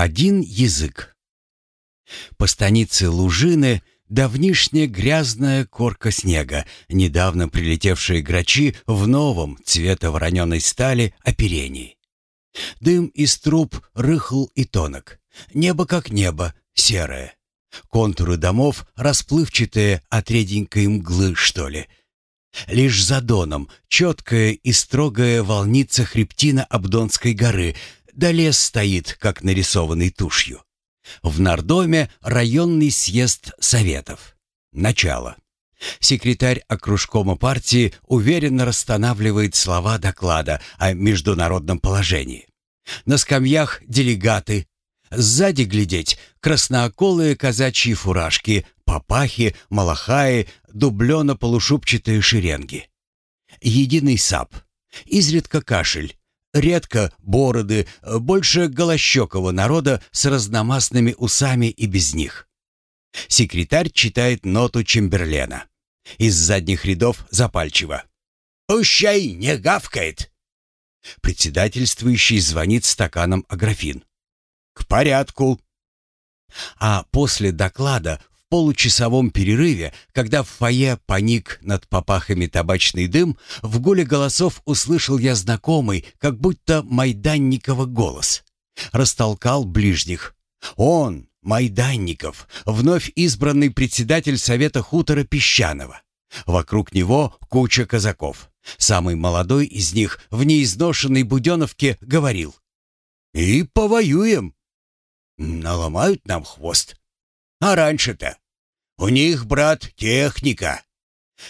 Один язык. По станице Лужины давнишняя грязная корка снега, недавно прилетевшие грачи в новом цвета вороненой стали оперении. Дым из труб рыхл и тонок. Небо как небо, серое. Контуры домов расплывчатые от реденькой мглы, что ли. Лишь за доном четкая и строгая волница хребтина Абдонской горы, да лес стоит, как нарисованный тушью. В Нардоме районный съезд советов. Начало. Секретарь окружкома партии уверенно расстанавливает слова доклада о международном положении. На скамьях делегаты. Сзади глядеть краснооколые казачьи фуражки, папахи, малахаи, дублено-полушубчатые шеренги. Единый сап. Изредка кашель. Редко бороды, больше голощекого народа с разномастными усами и без них. Секретарь читает ноту Чемберлена. Из задних рядов запальчиво. «Пущай не гавкает!» Председательствующий звонит стаканом аграфин. «К порядку!» А после доклада получасовом перерыве, когда в фойе паник над попахами табачный дым, в гуле голосов услышал я знакомый, как будто Майданникова голос. Растолкал ближних. Он, Майданников, вновь избранный председатель Совета хутора Песчаного. Вокруг него куча казаков. Самый молодой из них в неизношенной буденовке говорил. «И повоюем. Наломают нам хвост. А раньше-то? У них, брат, техника.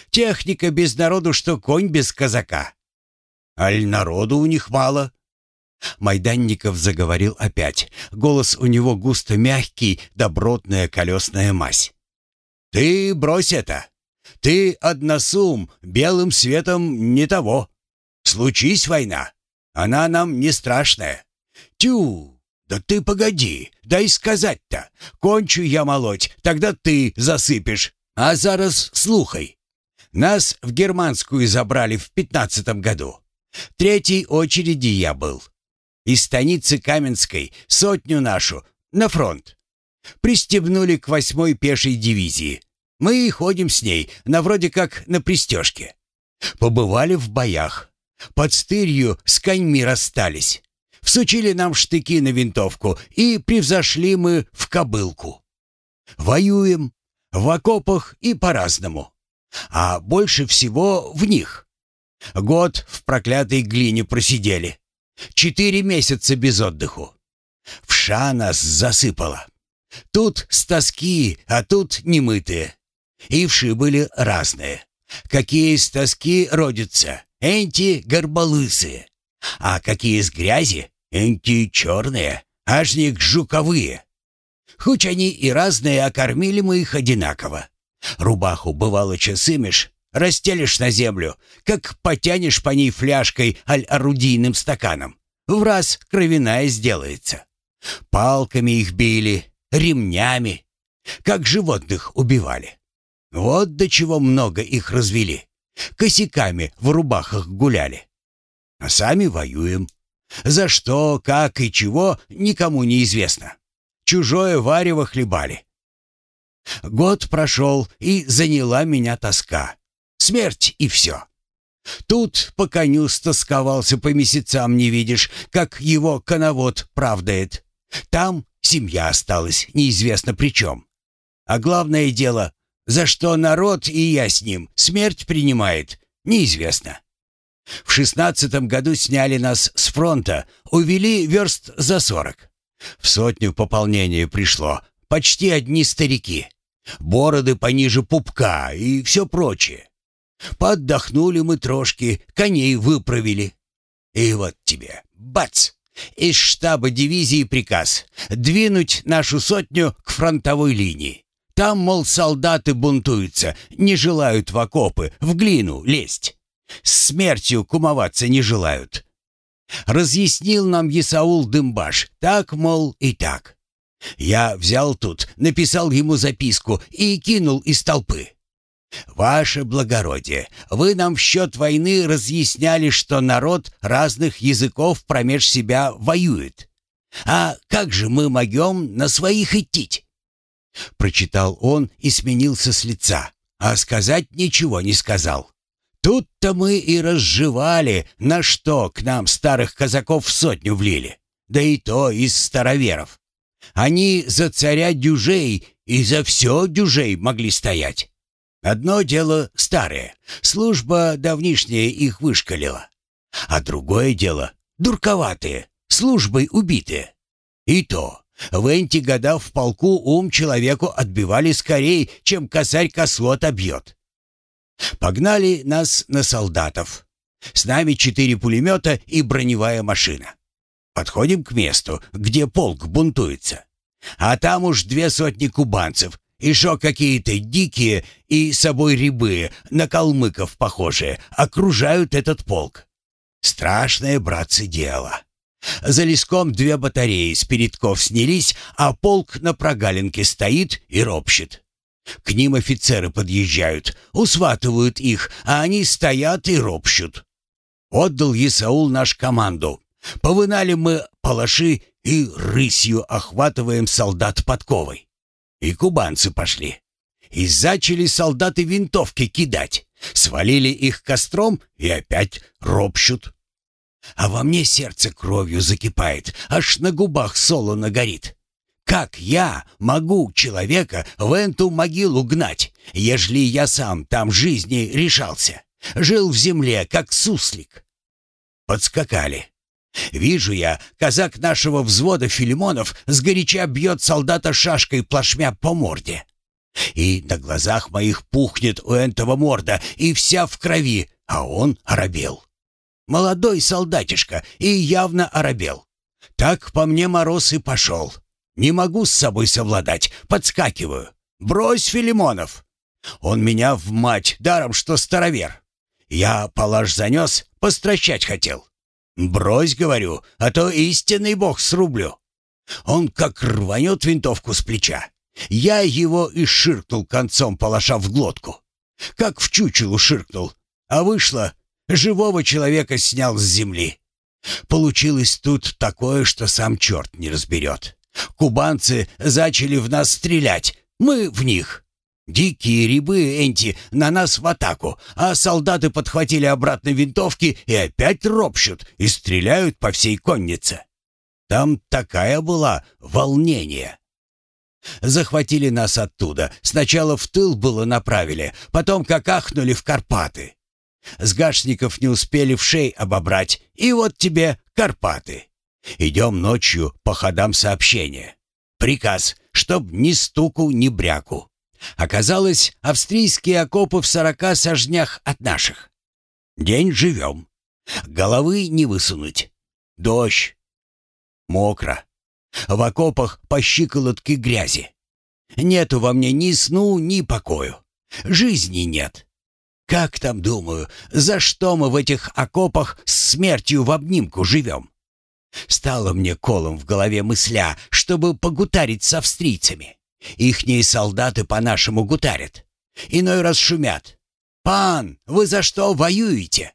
Техника без народу, что конь без казака. Аль народу у них мало?» Майданников заговорил опять. Голос у него густо мягкий, добротная колесная мазь. «Ты брось это! Ты односум, белым светом не того. Случись война, она нам не страшная. Тю, «Да ты погоди, дай сказать-то. Кончу я молоть, тогда ты засыпешь. А зараз слухай. Нас в германскую забрали в пятнадцатом году. Третьей очереди я был. Из станицы Каменской сотню нашу на фронт. Пристебнули к восьмой пешей дивизии. Мы и ходим с ней, на вроде как на пристежке. Побывали в боях. Под стырью с коньми расстались. Всучили нам штыки на винтовку, и превзошли мы в кобылку. Воюем, в окопах и по-разному. А больше всего в них. Год в проклятой глине просидели. Четыре месяца без отдыху. Вша нас засыпала. Тут с тоски, а тут немытые. И вши были разные. Какие из тоски родятся, энти горболысые. А какие из грязи, энти черные, ажник жуковые. Хоть они и разные, а кормили мы их одинаково. Рубаху, бывало, часымешь, расстелишь на землю, как потянешь по ней фляжкой аль орудийным стаканом. В раз кровяная сделается. Палками их били, ремнями, как животных убивали. Вот до чего много их развели. Косяками в рубахах гуляли. А сами воюем. За что, как и чего, никому не известно. Чужое варево хлебали. Год прошел, и заняла меня тоска. Смерть и все. Тут по коню стосковался, по месяцам не видишь, как его коновод правдает. Там семья осталась, неизвестно при чем. А главное дело, за что народ и я с ним смерть принимает, неизвестно. В шестнадцатом году сняли нас с фронта, увели верст за сорок. В сотню пополнения пришло, почти одни старики. Бороды пониже пупка и все прочее. Поддохнули мы трошки, коней выправили. И вот тебе, бац! Из штаба дивизии приказ двинуть нашу сотню к фронтовой линии. Там, мол, солдаты бунтуются, не желают в окопы, в глину лезть. Смертью кумоваться не желают. Разъяснил нам Исаул Дымбаш, так, мол, и так. Я взял тут, написал ему записку и кинул из толпы. «Ваше благородие, вы нам в счет войны разъясняли, что народ разных языков промеж себя воюет. А как же мы могем на своих идти?» Прочитал он и сменился с лица, а сказать ничего не сказал. Тут-то мы и разжевали, на что к нам старых казаков в сотню влили. Да и то из староверов. Они за царя дюжей и за все дюжей могли стоять. Одно дело старое, служба давнишняя их вышкалила. А другое дело дурковатые, службой убитые. И то, в эти года в полку ум человеку отбивали скорее, чем косарь кослу отобьет. Погнали нас на солдатов. С нами четыре пулемета и броневая машина. Подходим к месту, где полк бунтуется. А там уж две сотни кубанцев, еще какие-то дикие и собой рябые, на калмыков похожие, окружают этот полк. Страшное, братцы, дело. За леском две батареи с передков снялись, а полк на прогалинке стоит и ропщет. К ним офицеры подъезжают, усватывают их, а они стоят и ропщут. Отдал Исаул наш команду. Повынали мы палаши и рысью охватываем солдат подковой. И кубанцы пошли. И зачали солдаты винтовки кидать. Свалили их костром и опять ропщут. А во мне сердце кровью закипает, аж на губах солоно горит. Как я могу человека в эту могилу гнать, ежели я сам там жизни решался? Жил в земле, как суслик. Подскакали. Вижу я, казак нашего взвода Филимонов сгоряча бьет солдата шашкой плашмя по морде. И на глазах моих пухнет у этого морда, и вся в крови, а он оробел. Молодой солдатишка и явно оробел. Так по мне мороз и пошел. Не могу с собой совладать, подскакиваю. «Брось, Филимонов!» Он меня в мать, даром что старовер. Я палаш занес, постращать хотел. «Брось, — говорю, — а то истинный бог срублю». Он как рванет винтовку с плеча. Я его и ширкнул концом палаша в глотку. Как в чучелу ширкнул. А вышло, живого человека снял с земли. Получилось тут такое, что сам черт не разберет. Кубанцы зачали в нас стрелять, мы в них. Дикие рябы энти на нас в атаку, а солдаты подхватили обратно винтовки и опять ропщут и стреляют по всей коннице. Там такая была волнение. Захватили нас оттуда. Сначала в тыл было направили, потом как ахнули в Карпаты. С гашников не успели в шей обобрать, и вот тебе Карпаты. Идем ночью по ходам сообщения. Приказ, чтоб ни стуку, ни бряку. Оказалось, австрийские окопы в сорока сожнях от наших. День живем. Головы не высунуть. Дождь. Мокро. В окопах по щиколотке грязи. Нету во мне ни сну, ни покою. Жизни нет. Как там, думаю, за что мы в этих окопах с смертью в обнимку живем? Стало мне колом в голове мысля, чтобы погутарить с австрийцами. Ихние солдаты по-нашему гутарят. Иной раз шумят. «Пан, вы за что воюете?»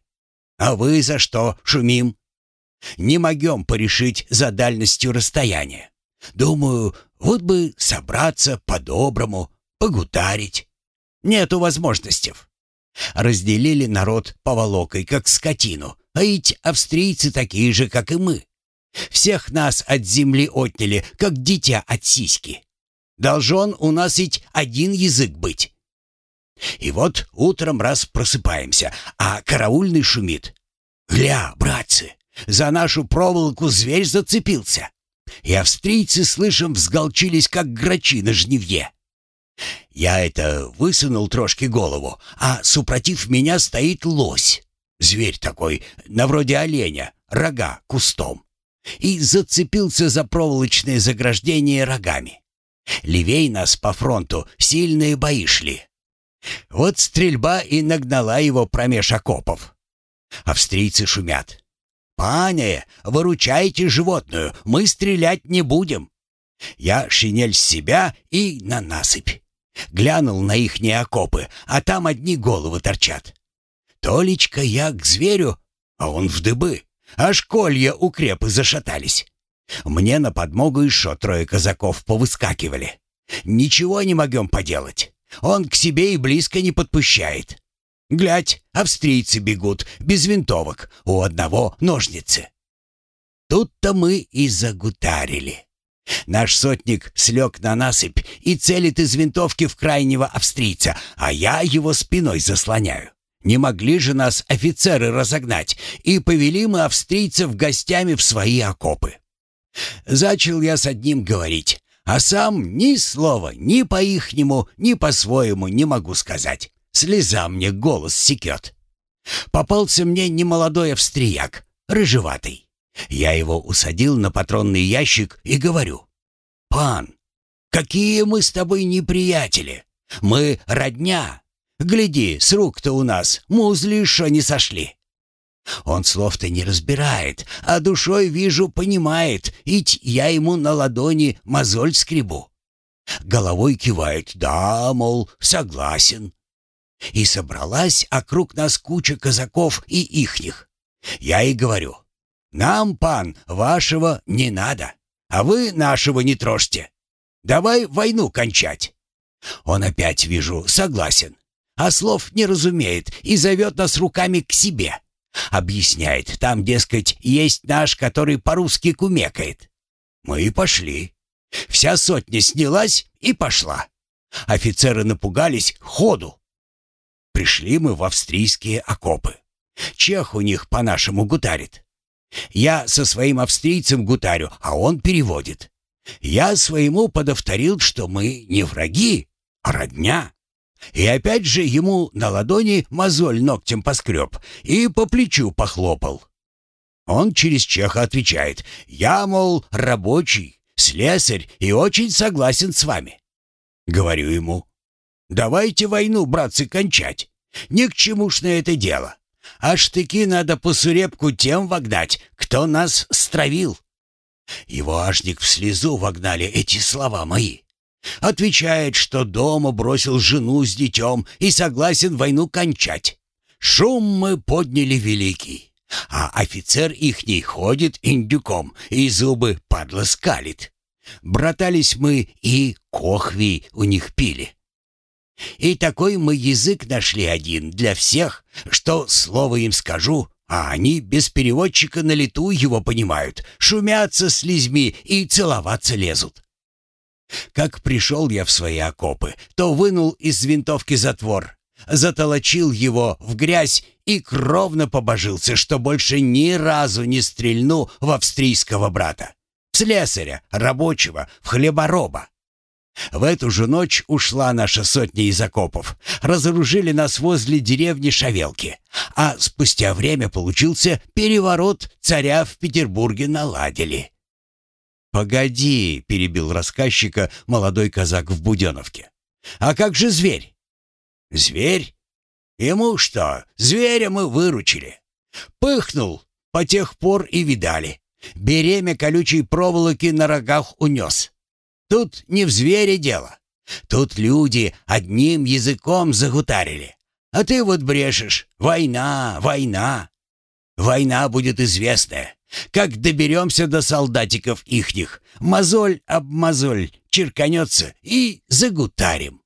«А вы за что шумим?» «Не могем порешить за дальностью расстояния. Думаю, вот бы собраться по-доброму, погутарить. Нету возможностей. Разделили народ поволокой, как скотину, а ведь австрийцы такие же, как и мы. Всех нас от земли отняли, как дитя от сиськи. Должен у нас ведь один язык быть. И вот утром раз просыпаемся, а караульный шумит. «Гля, братцы, за нашу проволоку зверь зацепился!» И австрийцы, слышим, взголчились, как грачи на жнивье. Я это высунул трошки голову, а супротив меня стоит лось. Зверь такой, на вроде оленя, рога кустом и зацепился за проволочное заграждение рогами. Левей нас по фронту сильные бои шли. Вот стрельба и нагнала его промеж окопов. Австрийцы шумят. «Пане, выручайте животную, мы стрелять не будем». Я шинель с себя и на насыпь. Глянул на ихние окопы, а там одни головы торчат. Толечка я к зверю, а он в дыбы. Аж колья укрепы зашатались. Мне на подмогу еще трое казаков повыскакивали. Ничего не могем поделать. Он к себе и близко не подпущает. Глядь, австрийцы бегут, без винтовок, у одного ножницы. Тут-то мы и загутарили. Наш сотник слег на насыпь и целит из винтовки в крайнего австрийца, а я его спиной заслоняю. Не могли же нас офицеры разогнать, и повели мы австрийцев гостями в свои окопы. Зачал я с одним говорить, а сам ни слова ни по-ихнему, ни по-своему не могу сказать. Слеза мне голос секет. Попался мне немолодой австрияк, рыжеватый. Я его усадил на патронный ящик и говорю. «Пан, какие мы с тобой неприятели! Мы родня! Гляди, с рук-то у нас музли еще не сошли!» Он слов-то не разбирает, а душой, вижу, понимает, ить я ему на ладони мозоль скребу. Головой кивает, да, мол, согласен. И собралась округ нас куча казаков и ихних. Я и говорю, нам, пан, вашего не надо, а вы нашего не трожьте. Давай войну кончать. Он опять, вижу, согласен, а слов не разумеет и зовет нас руками к себе. Объясняет, там, дескать, есть наш, который по-русски кумекает. Мы и пошли. Вся сотня снялась и пошла. Офицеры напугались ходу. Пришли мы в австрийские окопы. Чех у них по-нашему гутарит. Я со своим австрийцем гутарю, а он переводит. Я своему подовторил, что мы не враги, а родня. И опять же ему на ладони мозоль ногтем поскреб и по плечу похлопал. Он через чеха отвечает, «Я, мол, рабочий, слесарь и очень согласен с вами». Говорю ему, «Давайте войну, братцы, кончать. Ни к чему ж на это дело. А штыки надо по сурепку тем вогнать, кто нас стравил». Его ажник в слезу вогнали эти слова мои. Отвечает, что дома бросил жену с детем и согласен войну кончать. Шум мы подняли великий. А офицер ихний ходит индюком и зубы падла скалит. Братались мы и кохви у них пили. И такой мы язык нашли один для всех, что слово им скажу, а они без переводчика на лету его понимают, шумятся слезьми и целоваться лезут. Как пришел я в свои окопы, то вынул из винтовки затвор, затолочил его в грязь и кровно побожился, что больше ни разу не стрельну в австрийского брата, в слесаря, рабочего, в хлебороба. В эту же ночь ушла наша сотня из окопов. Разоружили нас возле деревни Шавелки. А спустя время получился переворот, царя в Петербурге наладили. «Погоди», — перебил рассказчика молодой казак в Буденовке. «А как же зверь?» «Зверь? Ему что, зверя мы выручили. Пыхнул, по тех пор и видали. Беремя колючей проволоки на рогах унес. Тут не в звере дело. Тут люди одним языком загутарили. А ты вот брешешь. Война, война. Война будет известная. Как доберемся до солдатиков ихних, мозоль об мозоль черканется и загутарим.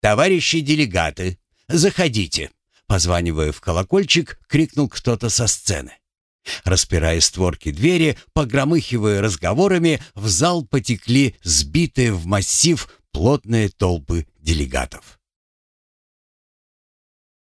«Товарищи делегаты, заходите!» Позванивая в колокольчик, крикнул кто-то со сцены. Распирая створки двери, погромыхивая разговорами, в зал потекли сбитые в массив плотные толпы делегатов.